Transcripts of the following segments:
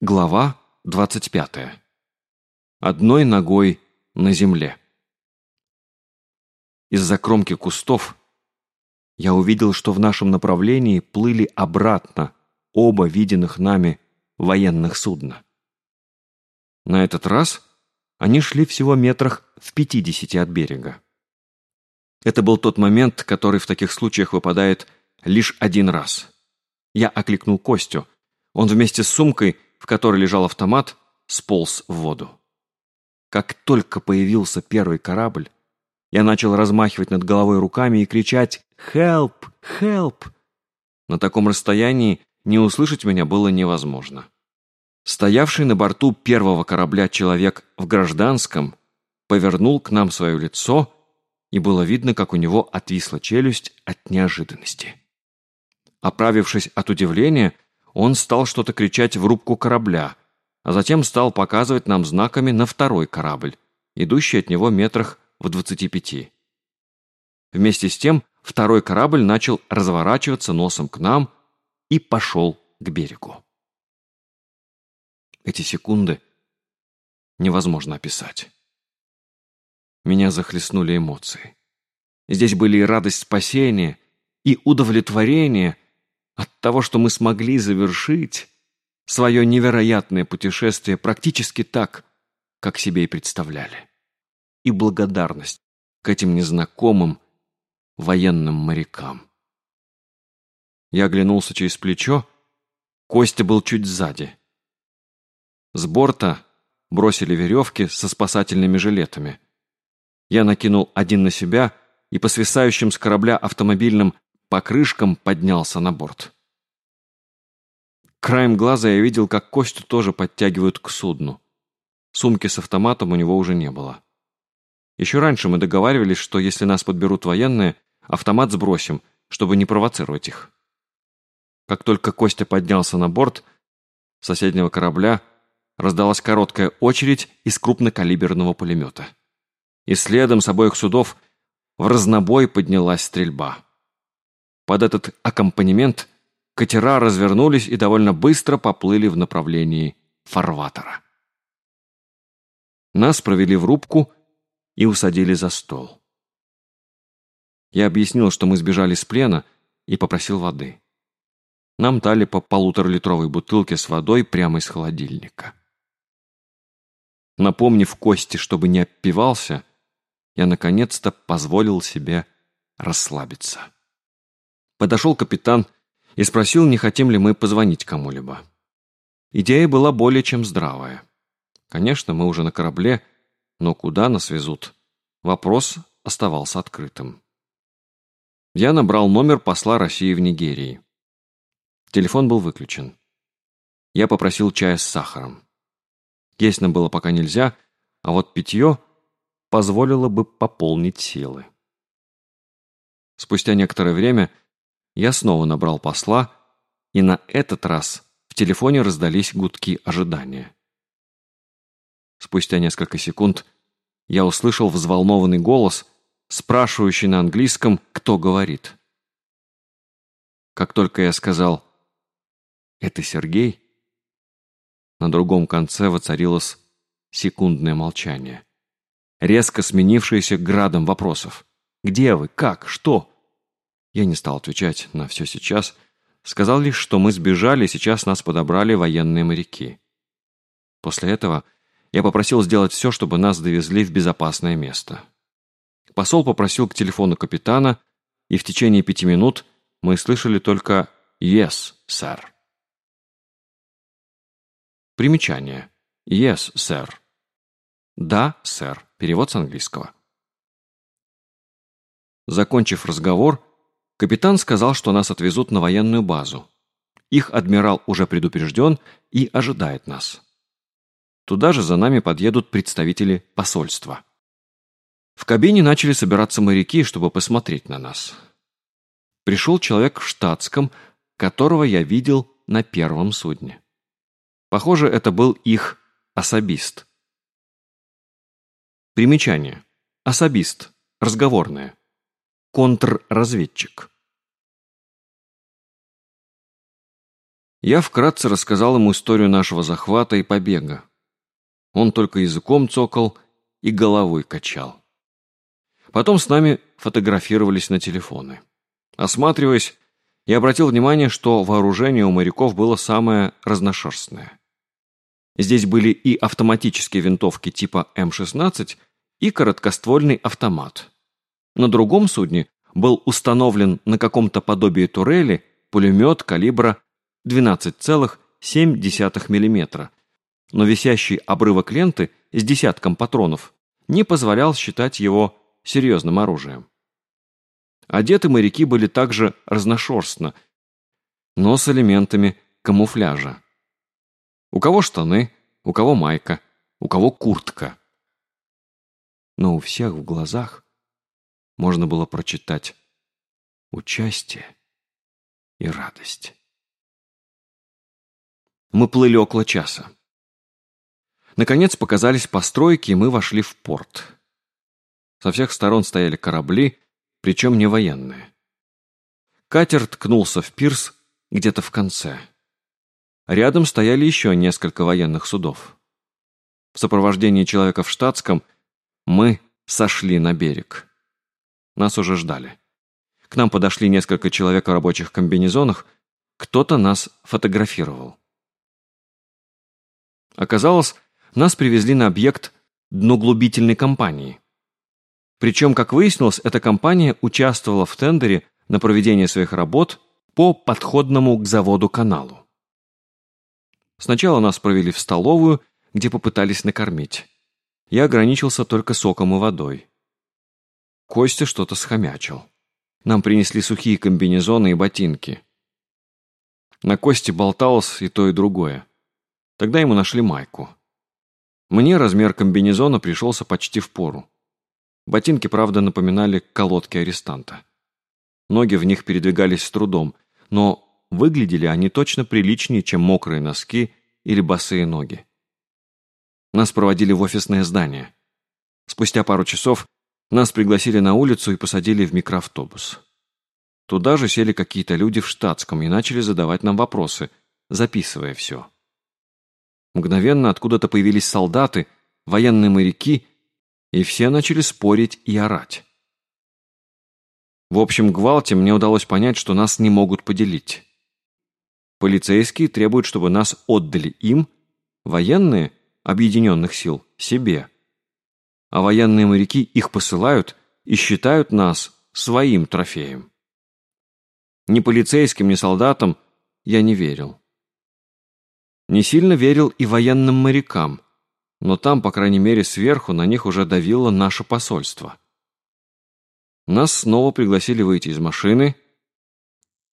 Глава 25. Одной ногой на земле. Из-за кромки кустов я увидел, что в нашем направлении плыли обратно оба виденных нами военных судна. На этот раз они шли всего метрах в пятидесяти от берега. Это был тот момент, который в таких случаях выпадает лишь один раз. Я окликнул Костю. Он вместе с сумкой – в которой лежал автомат, сполз в воду. Как только появился первый корабль, я начал размахивать над головой руками и кричать «Help! Help!». На таком расстоянии не услышать меня было невозможно. Стоявший на борту первого корабля человек в гражданском повернул к нам свое лицо, и было видно, как у него отвисла челюсть от неожиданности. Оправившись от удивления, он стал что-то кричать в рубку корабля, а затем стал показывать нам знаками на второй корабль, идущий от него метрах в двадцати пяти. Вместе с тем второй корабль начал разворачиваться носом к нам и пошел к берегу. Эти секунды невозможно описать. Меня захлестнули эмоции. Здесь были и радость спасения, и удовлетворение – от того, что мы смогли завершить свое невероятное путешествие практически так, как себе и представляли. И благодарность к этим незнакомым военным морякам. Я оглянулся через плечо, Костя был чуть сзади. С борта бросили веревки со спасательными жилетами. Я накинул один на себя и по свисающим с корабля автомобильным покрышкам поднялся на борт. Краем глаза я видел, как Костю тоже подтягивают к судну. Сумки с автоматом у него уже не было. Еще раньше мы договаривались, что если нас подберут военные, автомат сбросим, чтобы не провоцировать их. Как только Костя поднялся на борт соседнего корабля, раздалась короткая очередь из крупнокалиберного пулемета. И следом с обоих судов в разнобой поднялась стрельба. Под этот аккомпанемент катера развернулись и довольно быстро поплыли в направлении фарватера. Нас провели в рубку и усадили за стол. Я объяснил, что мы сбежали с плена, и попросил воды. Нам дали по полуторалитровой бутылке с водой прямо из холодильника. Напомнив Кости, чтобы не опивался, я наконец-то позволил себе расслабиться. Подошел капитан и спросил, не хотим ли мы позвонить кому-либо. Идея была более чем здравая. Конечно, мы уже на корабле, но куда нас везут? Вопрос оставался открытым. Я набрал номер посла России в Нигерии. Телефон был выключен. Я попросил чая с сахаром. Есть нам было пока нельзя, а вот питье позволило бы пополнить силы. Спустя некоторое время я снова набрал посла, и на этот раз в телефоне раздались гудки ожидания. Спустя несколько секунд я услышал взволнованный голос, спрашивающий на английском, кто говорит. Как только я сказал «Это Сергей», на другом конце воцарилось секундное молчание, резко сменившееся градом вопросов. «Где вы? Как? Что?» Я не стал отвечать на все сейчас. Сказал лишь, что мы сбежали, сейчас нас подобрали военные моряки. После этого я попросил сделать все, чтобы нас довезли в безопасное место. Посол попросил к телефону капитана, и в течение пяти минут мы слышали только «Yes, сэр». Примечание. «Yes, сэр». «Да, сэр». Перевод с английского. Закончив разговор, Капитан сказал, что нас отвезут на военную базу. Их адмирал уже предупрежден и ожидает нас. Туда же за нами подъедут представители посольства. В кабине начали собираться моряки, чтобы посмотреть на нас. Пришел человек в штатском, которого я видел на первом судне. Похоже, это был их особист. Примечание. Особист. Разговорное контрразведчик. Я вкратце рассказал ему историю нашего захвата и побега. Он только языком цокал и головой качал. Потом с нами фотографировались на телефоны. Осматриваясь, я обратил внимание, что вооружение у моряков было самое разношерстное. Здесь были и автоматические винтовки типа М-16, и короткоствольный автомат. На другом судне был установлен на каком-то подобии турели пулемет калибра 12,7 мм, но висящий обрывок ленты с десятком патронов не позволял считать его серьезным оружием. Одеты моряки были также разношерстно, но с элементами камуфляжа. У кого штаны, у кого майка, у кого куртка. Но у всех в глазах можно было прочитать участие и радость. Мы плыли около часа. Наконец показались постройки, и мы вошли в порт. Со всех сторон стояли корабли, причем не военные. Катер ткнулся в пирс где-то в конце. Рядом стояли еще несколько военных судов. В сопровождении человека в штатском мы сошли на берег. Нас уже ждали. К нам подошли несколько человек в рабочих комбинезонах, кто-то нас фотографировал. Оказалось, нас привезли на объект дноглубительной компании. Причем, как выяснилось, эта компания участвовала в тендере на проведение своих работ по подходному к заводу каналу. Сначала нас провели в столовую, где попытались накормить. Я ограничился только соком и водой. Костя что-то схомячил. Нам принесли сухие комбинезоны и ботинки. На Косте болталось и то, и другое. Тогда ему нашли майку. Мне размер комбинезона пришелся почти в пору. Ботинки, правда, напоминали колодки арестанта. Ноги в них передвигались с трудом, но выглядели они точно приличнее, чем мокрые носки или босые ноги. Нас проводили в офисное здание. Спустя пару часов нас пригласили на улицу и посадили в микроавтобус. Туда же сели какие-то люди в штатском и начали задавать нам вопросы, записывая все. Мгновенно откуда-то появились солдаты, военные моряки и все начали спорить и орать. В общем гвалте мне удалось понять, что нас не могут поделить. Полицейские требуют, чтобы нас отдали им, военные объединенных сил себе. А военные моряки их посылают и считают нас своим трофеем. Ни полицейским, ни солдатам я не верил. Не сильно верил и военным морякам – но там, по крайней мере, сверху на них уже давило наше посольство. Нас снова пригласили выйти из машины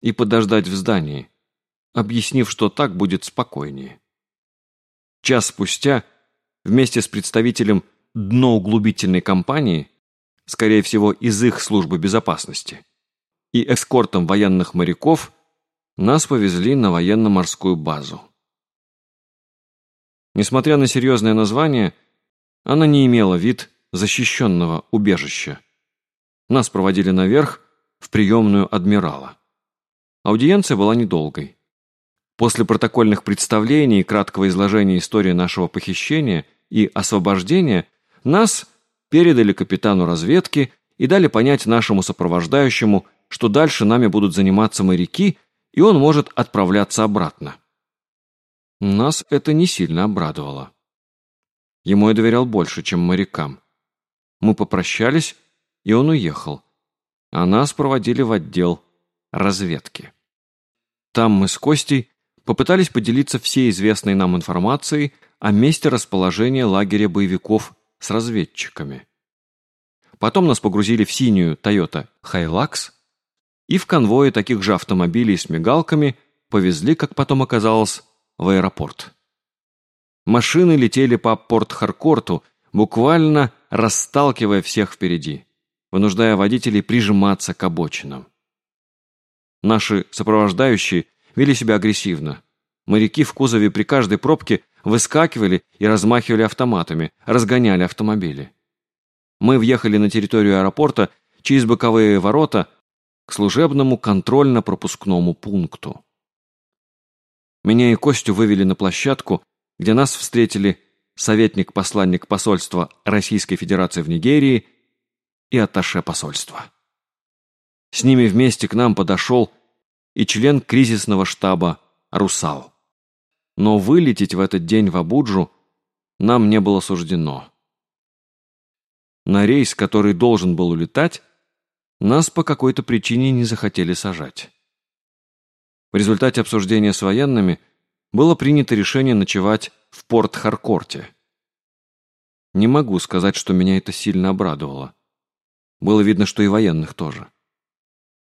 и подождать в здании, объяснив, что так будет спокойнее. Час спустя, вместе с представителем дноуглубительной компании, скорее всего, из их службы безопасности, и эскортом военных моряков, нас повезли на военно-морскую базу. Несмотря на серьезное название, она не имела вид защищенного убежища. Нас проводили наверх, в приемную адмирала. Аудиенция была недолгой. После протокольных представлений и краткого изложения истории нашего похищения и освобождения нас передали капитану разведки и дали понять нашему сопровождающему, что дальше нами будут заниматься моряки, и он может отправляться обратно. Нас это не сильно обрадовало. Ему я доверял больше, чем морякам. Мы попрощались, и он уехал. А нас проводили в отдел разведки. Там мы с Костей попытались поделиться всей известной нам информацией о месте расположения лагеря боевиков с разведчиками. Потом нас погрузили в синюю Toyota Hilux и в конвое таких же автомобилей с мигалками повезли, как потом оказалось, в аэропорт. Машины летели по Порт-Харкорту, буквально расталкивая всех впереди, вынуждая водителей прижиматься к обочинам. Наши сопровождающие вели себя агрессивно. Моряки в кузове при каждой пробке выскакивали и размахивали автоматами, разгоняли автомобили. Мы въехали на территорию аэропорта через боковые ворота к служебному контрольно-пропускному пункту. Меня и Костю вывели на площадку, где нас встретили советник-посланник посольства Российской Федерации в Нигерии и атташе посольства. С ними вместе к нам подошел и член кризисного штаба «Русал». Но вылететь в этот день в Абуджу нам не было суждено. На рейс, который должен был улетать, нас по какой-то причине не захотели сажать. В результате обсуждения с военными было принято решение ночевать в порт Харкорте. Не могу сказать, что меня это сильно обрадовало. Было видно, что и военных тоже.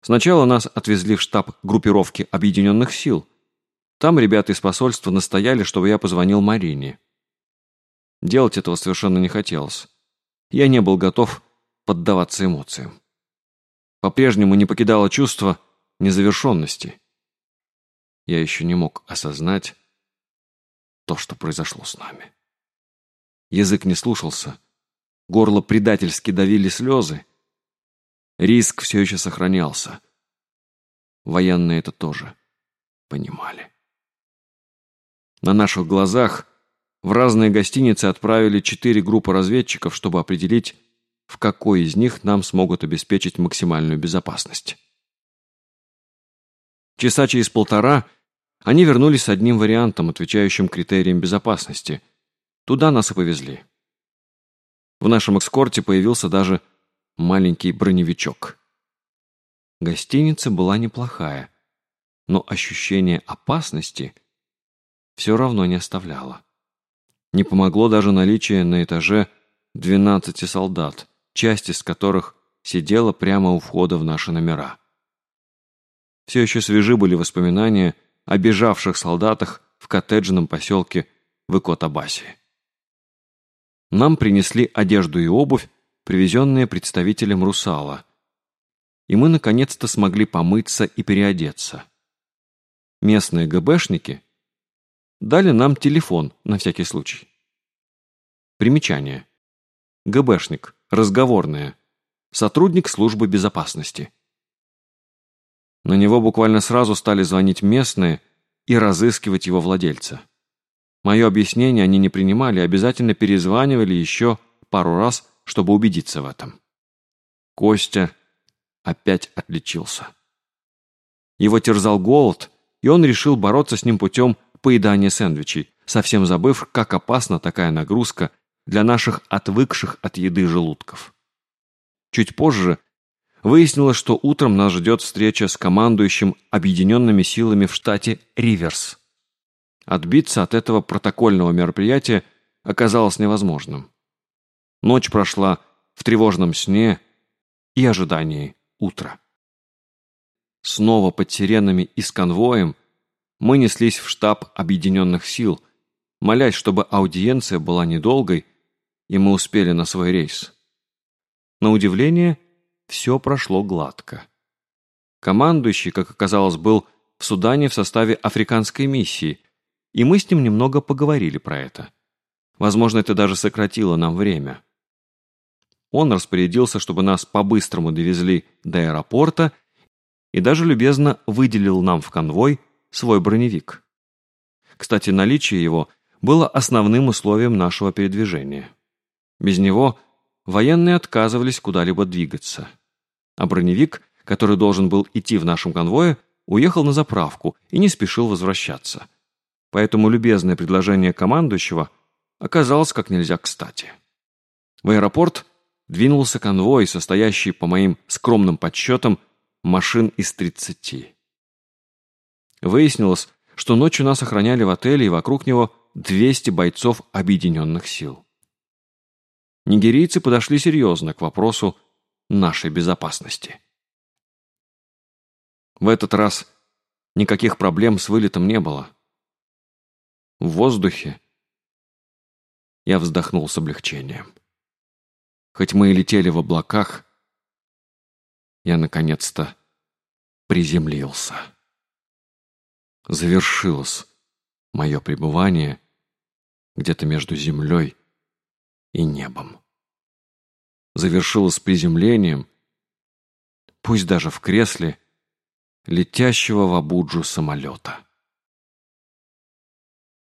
Сначала нас отвезли в штаб группировки Объединенных сил. Там ребята из посольства настояли, чтобы я позвонил Марине. Делать этого совершенно не хотелось. Я не был готов поддаваться эмоциям. По-прежнему не покидало чувство незавершенности. Я еще не мог осознать то, что произошло с нами. Язык не слушался, горло предательски давили слезы. Риск все еще сохранялся. Военные это тоже понимали. На наших глазах в разные гостиницы отправили четыре группы разведчиков, чтобы определить, в какой из них нам смогут обеспечить максимальную безопасность. Часа через полтора они вернулись с одним вариантом, отвечающим критериям безопасности. Туда нас и повезли. В нашем экскорте появился даже маленький броневичок. Гостиница была неплохая, но ощущение опасности все равно не оставляло. Не помогло даже наличие на этаже 12 солдат, часть из которых сидела прямо у входа в наши номера. Все еще свежи были воспоминания о бежавших солдатах в коттеджном поселке в Икотабасе. Нам принесли одежду и обувь, привезенные представителем Русала, и мы наконец-то смогли помыться и переодеться. Местные ГБшники дали нам телефон на всякий случай. Примечание. ГБшник. Разговорное. Сотрудник службы безопасности. На него буквально сразу стали звонить местные и разыскивать его владельца. Мое объяснение они не принимали, обязательно перезванивали еще пару раз, чтобы убедиться в этом. Костя опять отличился. Его терзал голод, и он решил бороться с ним путем поедания сэндвичей, совсем забыв, как опасна такая нагрузка для наших отвыкших от еды желудков. Чуть позже выяснилось, что утром нас ждет встреча с командующим объединенными силами в штате Риверс. Отбиться от этого протокольного мероприятия оказалось невозможным. Ночь прошла в тревожном сне и ожидании утра. Снова под сиренами и с конвоем мы неслись в штаб объединенных сил, молясь, чтобы аудиенция была недолгой и мы успели на свой рейс. На удивление, все прошло гладко. Командующий, как оказалось, был в Судане в составе африканской миссии, и мы с ним немного поговорили про это. Возможно, это даже сократило нам время. Он распорядился, чтобы нас по-быстрому довезли до аэропорта и даже любезно выделил нам в конвой свой броневик. Кстати, наличие его было основным условием нашего передвижения. Без него военные отказывались куда-либо двигаться. А броневик, который должен был идти в нашем конвое, уехал на заправку и не спешил возвращаться. Поэтому любезное предложение командующего оказалось как нельзя кстати. В аэропорт двинулся конвой, состоящий, по моим скромным подсчетам, машин из 30. Выяснилось, что ночью нас охраняли в отеле и вокруг него 200 бойцов объединенных сил нигерийцы подошли серьезно к вопросу нашей безопасности. В этот раз никаких проблем с вылетом не было. В воздухе я вздохнул с облегчением. Хоть мы и летели в облаках, я наконец-то приземлился. Завершилось мое пребывание где-то между землей и небом. Завершилось приземлением, пусть даже в кресле, летящего в Абуджу самолета.